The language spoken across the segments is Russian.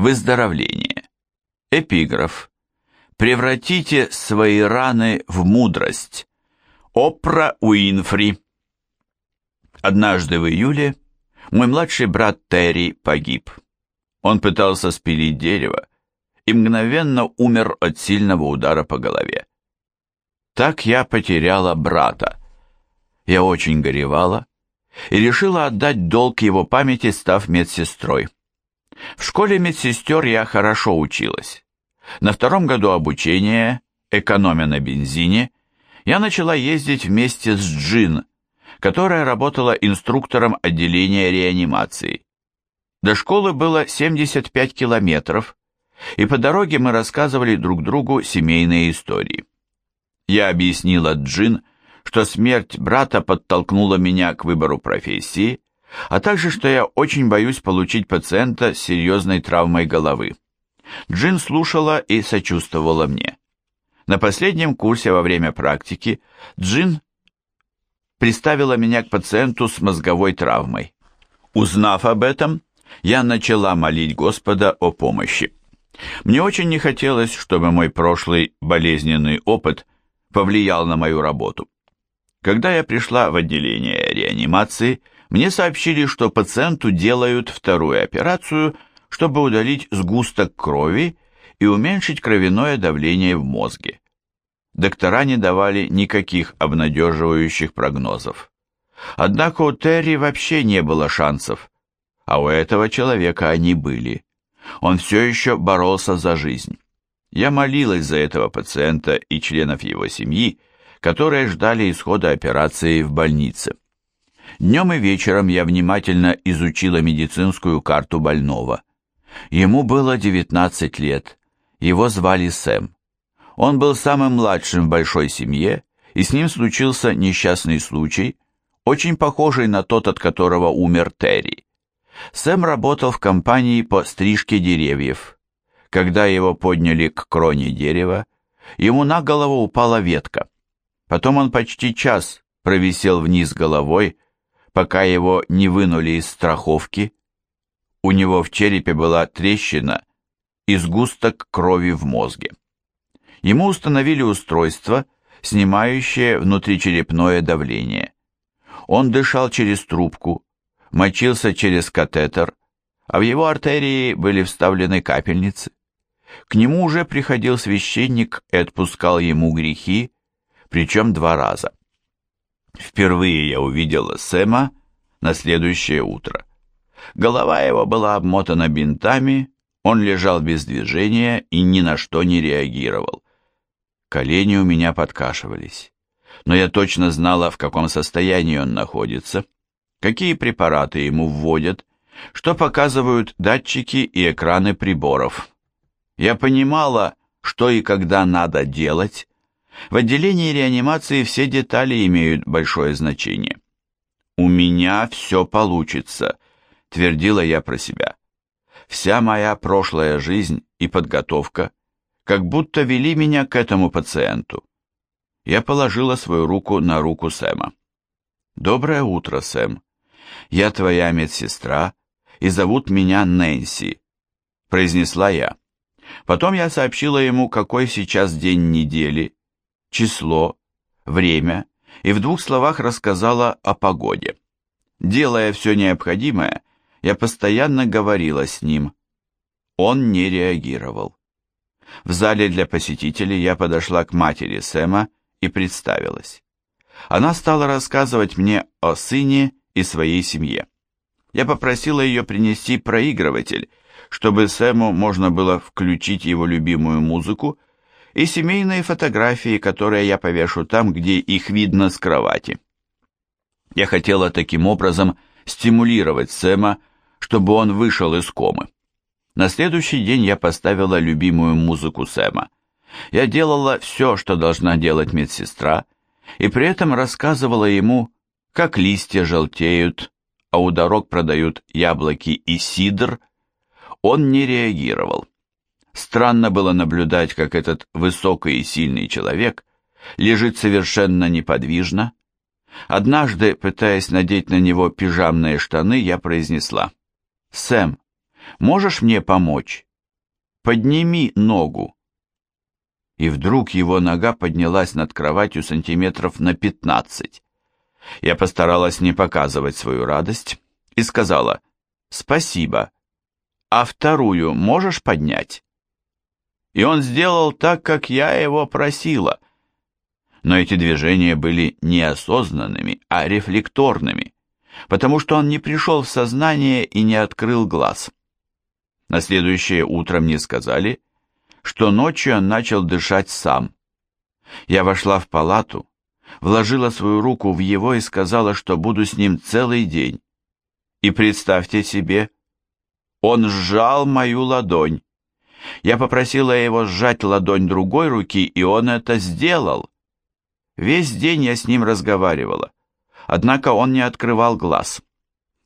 Выздоровление. Эпиграф. Превратите свои раны в мудрость. Опра Уинфри. Однажды в июле мой младший брат Терри погиб. Он пытался спилить дерево и мгновенно умер от сильного удара по голове. Так я потеряла брата. Я очень горевала и решила отдать долг его памяти, став медсестрой. В школе медсестер я хорошо училась. На втором году обучения, экономя на бензине, я начала ездить вместе с Джин, которая работала инструктором отделения реанимации. До школы было 75 километров, и по дороге мы рассказывали друг другу семейные истории. Я объяснила Джин, что смерть брата подтолкнула меня к выбору профессии, а также, что я очень боюсь получить пациента с серьезной травмой головы. Джин слушала и сочувствовала мне. На последнем курсе во время практики Джин приставила меня к пациенту с мозговой травмой. Узнав об этом, я начала молить Господа о помощи. Мне очень не хотелось, чтобы мой прошлый болезненный опыт повлиял на мою работу. Когда я пришла в отделение реанимации, мне сообщили, что пациенту делают вторую операцию, чтобы удалить сгусток крови и уменьшить кровяное давление в мозге. Доктора не давали никаких обнадеживающих прогнозов. Однако у Терри вообще не было шансов, а у этого человека они были. Он все еще боролся за жизнь. Я молилась за этого пациента и членов его семьи, которые ждали исхода операции в больнице. Днем и вечером я внимательно изучила медицинскую карту больного. Ему было 19 лет, его звали Сэм. Он был самым младшим в большой семье, и с ним случился несчастный случай, очень похожий на тот, от которого умер Терри. Сэм работал в компании по стрижке деревьев. Когда его подняли к кроне дерева, ему на голову упала ветка. Потом он почти час провисел вниз головой, пока его не вынули из страховки. У него в черепе была трещина и сгусток крови в мозге. Ему установили устройство, снимающее внутричерепное давление. Он дышал через трубку, мочился через катетер, а в его артерии были вставлены капельницы. К нему уже приходил священник и отпускал ему грехи, причем два раза. Впервые я увидела Сэма на следующее утро. Голова его была обмотана бинтами, он лежал без движения и ни на что не реагировал. Колени у меня подкашивались, но я точно знала, в каком состоянии он находится, какие препараты ему вводят, что показывают датчики и экраны приборов. Я понимала, что и когда надо делать, в отделении реанимации все детали имеют большое значение. «У меня все получится», — твердила я про себя. Вся моя прошлая жизнь и подготовка как будто вели меня к этому пациенту. Я положила свою руку на руку Сэма. «Доброе утро, Сэм. Я твоя медсестра, и зовут меня Нэнси», — произнесла я. Потом я сообщила ему, какой сейчас день недели, число, время и в двух словах рассказала о погоде. Делая все необходимое, я постоянно говорила с ним. Он не реагировал. В зале для посетителей я подошла к матери Сэма и представилась. Она стала рассказывать мне о сыне и своей семье. Я попросила ее принести проигрыватель, чтобы Сэму можно было включить его любимую музыку и семейные фотографии, которые я повешу там, где их видно с кровати. Я хотела таким образом стимулировать Сэма, чтобы он вышел из комы. На следующий день я поставила любимую музыку Сэма. Я делала все, что должна делать медсестра, и при этом рассказывала ему, как листья желтеют, а у дорог продают яблоки и сидр. Он не реагировал. Странно было наблюдать, как этот высокий и сильный человек лежит совершенно неподвижно. Однажды, пытаясь надеть на него пижамные штаны, я произнесла, «Сэм, можешь мне помочь? подними ногу». И вдруг его нога поднялась над кроватью сантиметров на пятнадцать. Я постаралась не показывать свою радость и сказала «Спасибо, а вторую можешь поднять?» И он сделал так, как я его просила. Но эти движения были неосознанными, а рефлекторными, потому что он не пришел в сознание и не открыл глаз. На следующее утро мне сказали, что ночью он начал дышать сам. Я вошла в палату, вложила свою руку в его и сказала, что буду с ним целый день. И представьте себе, он сжал мою ладонь. Я попросила его сжать ладонь другой руки, и он это сделал. Весь день я с ним разговаривала, однако он не открывал глаз.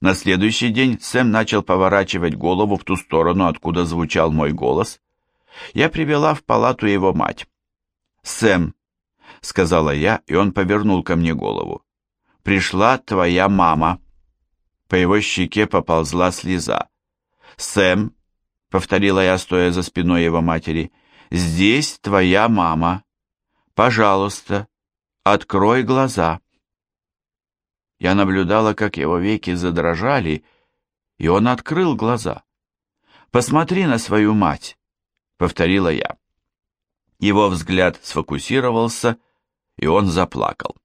На следующий день Сэм начал поворачивать голову в ту сторону, откуда звучал мой голос. Я привела в палату его мать. «Сэм», — сказала я, и он повернул ко мне голову. «Пришла твоя мама». По его щеке поползла слеза. «Сэм», — повторила я, стоя за спиной его матери, — «здесь твоя мама. Пожалуйста, открой глаза». Я наблюдала, как его веки задрожали, и он открыл глаза. «Посмотри на свою мать», — повторила я. Его взгляд сфокусировался, и он заплакал.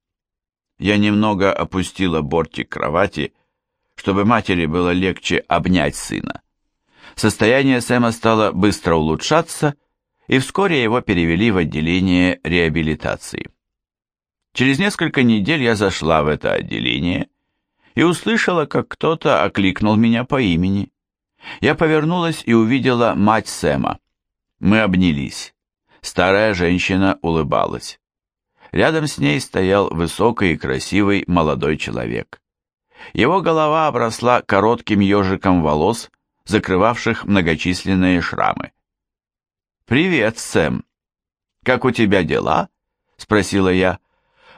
Я немного опустила бортик кровати, чтобы матери было легче обнять сына. Состояние Сэма стало быстро улучшаться, и вскоре его перевели в отделение реабилитации. Через несколько недель я зашла в это отделение и услышала, как кто-то окликнул меня по имени. Я повернулась и увидела мать Сэма. Мы обнялись. Старая женщина улыбалась. Рядом с ней стоял высокий и красивый молодой человек. Его голова обросла коротким ежиком волос, закрывавших многочисленные шрамы. «Привет, Сэм. Как у тебя дела?» — спросила я.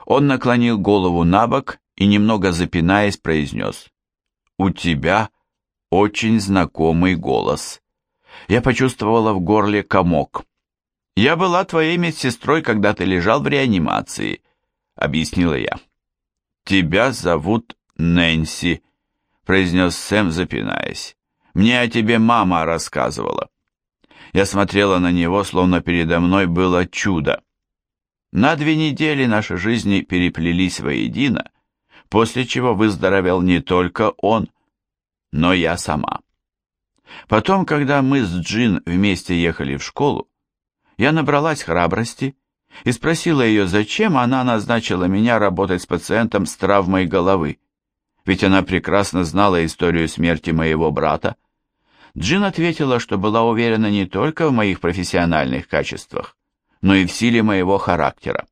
Он наклонил голову на бок и, немного запинаясь, произнес. «У тебя очень знакомый голос». Я почувствовала в горле комок. «Я была твоей медсестрой, когда ты лежал в реанимации», — объяснила я. «Тебя зовут Нэнси», — произнес Сэм, запинаясь. «Мне о тебе мама рассказывала». Я смотрела на него, словно передо мной было чудо. На две недели наши жизни переплелись воедино, после чего выздоровел не только он, но я сама. Потом, когда мы с Джин вместе ехали в школу, я набралась храбрости и спросила ее, зачем она назначила меня работать с пациентом с травмой головы, ведь она прекрасно знала историю смерти моего брата. Джин ответила, что была уверена не только в моих профессиональных качествах, но и в силе моего характера.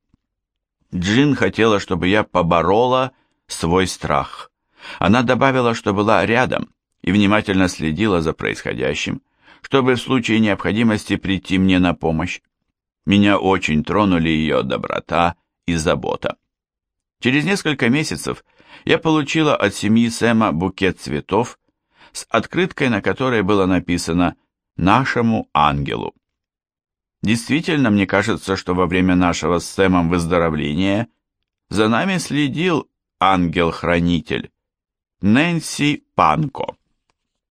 Джин хотела, чтобы я поборола свой страх. Она добавила, что была рядом и внимательно следила за происходящим, чтобы в случае необходимости прийти мне на помощь. Меня очень тронули ее доброта и забота. Через несколько месяцев я получила от семьи Сэма букет цветов с открыткой, на которой было написано «Нашему ангелу». Действительно, мне кажется, что во время нашего с Сэмом выздоровления за нами следил ангел-хранитель Нэнси Панко.